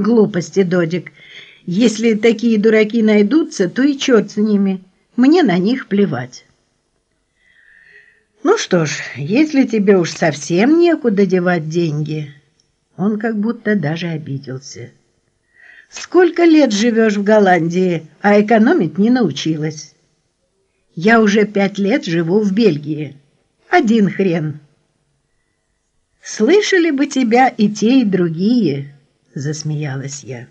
Глупости, Додик. Если такие дураки найдутся, то и черт с ними. Мне на них плевать. Ну что ж, если тебе уж совсем некуда девать деньги... Он как будто даже обиделся. Сколько лет живешь в Голландии, а экономить не научилась? Я уже пять лет живу в Бельгии. Один хрен. Слышали бы тебя и те, и другие, засмеялась я.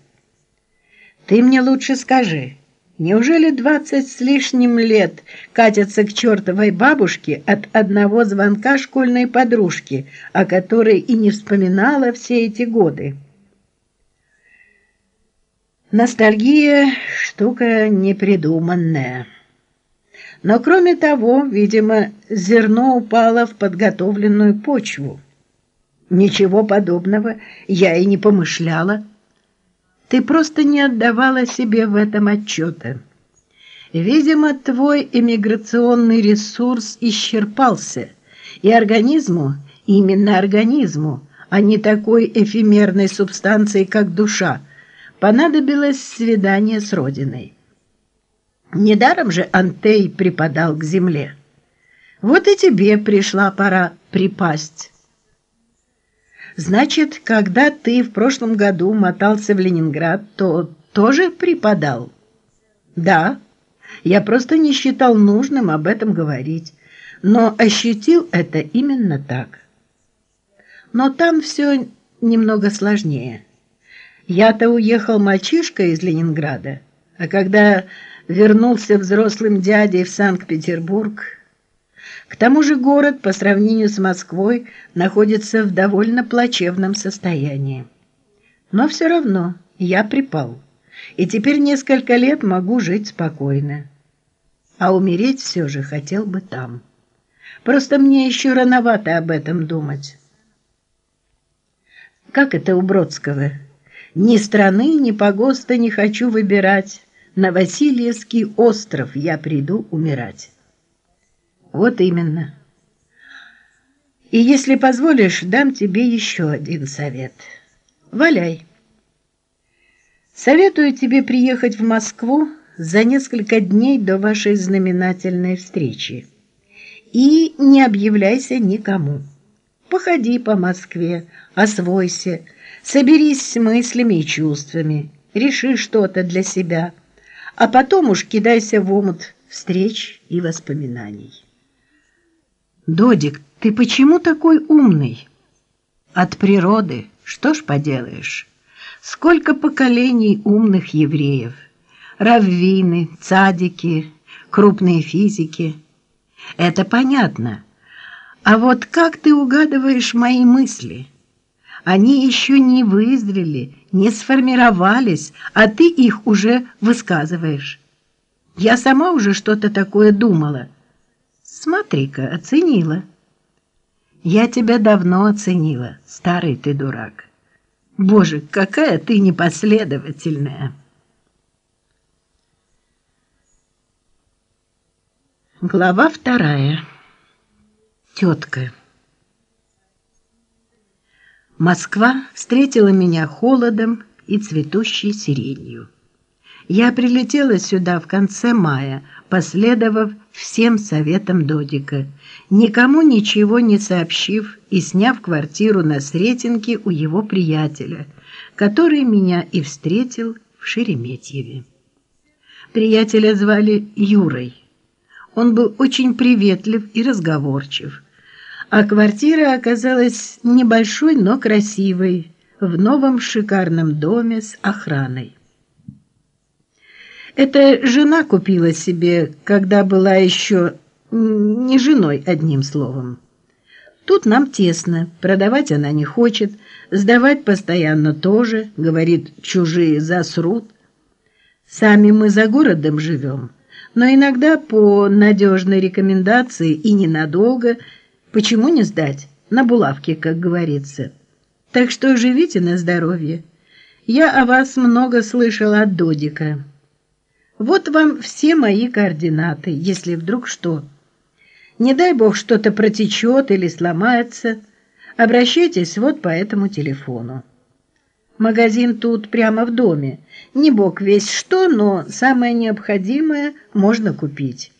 Ты мне лучше скажи, неужели двадцать с лишним лет катятся к чертовой бабушке от одного звонка школьной подружки, о которой и не вспоминала все эти годы? Ностальгия — штука непридуманная. Но кроме того, видимо, зерно упало в подготовленную почву. Ничего подобного я и не помышляла. Ты просто не отдавала себе в этом отчета. Видимо, твой эмиграционный ресурс исчерпался, и организму, именно организму, а не такой эфемерной субстанции, как душа, понадобилось свидание с Родиной. Недаром же Антей припадал к земле. Вот и тебе пришла пора припасть. Значит, когда ты в прошлом году мотался в Ленинград, то тоже припадал? Да, я просто не считал нужным об этом говорить, но ощутил это именно так. Но там все немного сложнее. Я-то уехал мальчишкой из Ленинграда, а когда вернулся взрослым дядей в Санкт-Петербург. К тому же город по сравнению с Москвой находится в довольно плачевном состоянии. Но все равно я припал, и теперь несколько лет могу жить спокойно. А умереть все же хотел бы там. Просто мне еще рановато об этом думать. Как это у Бродского? Ни страны, ни погоста не хочу выбирать, на Васильевский остров я приду умирать. Вот именно. И если позволишь, дам тебе еще один совет. Валяй. Советую тебе приехать в Москву за несколько дней до вашей знаменательной встречи. И не объявляйся никому. Походи по Москве, освойся, соберись с мыслями и чувствами, реши что-то для себя – а потом уж кидайся в омут встреч и воспоминаний. Додик, ты почему такой умный? От природы, что ж поделаешь. Сколько поколений умных евреев. Раввины, цадики, крупные физики. Это понятно. А вот как ты угадываешь мои мысли? Они еще не вызрели, не сформировались, а ты их уже высказываешь. Я сама уже что-то такое думала. Смотри-ка, оценила. Я тебя давно оценила, старый ты дурак. Боже, какая ты непоследовательная. Глава вторая. Тетка. Москва встретила меня холодом и цветущей сиренью. Я прилетела сюда в конце мая, последовав всем советам Додика, никому ничего не сообщив и сняв квартиру на Сретенке у его приятеля, который меня и встретил в Шереметьеве. Приятеля звали Юрой. Он был очень приветлив и разговорчив, а квартира оказалась небольшой, но красивой, в новом шикарном доме с охраной. Это жена купила себе, когда была еще не женой, одним словом. Тут нам тесно, продавать она не хочет, сдавать постоянно тоже, говорит, чужие засрут. Сами мы за городом живем, но иногда по надежной рекомендации и ненадолго – Почему не сдать? На булавке, как говорится. Так что живите на здоровье. Я о вас много слышала от Додика. Вот вам все мои координаты, если вдруг что. Не дай бог что-то протечет или сломается, обращайтесь вот по этому телефону. Магазин тут прямо в доме. Не бог весь что, но самое необходимое можно купить.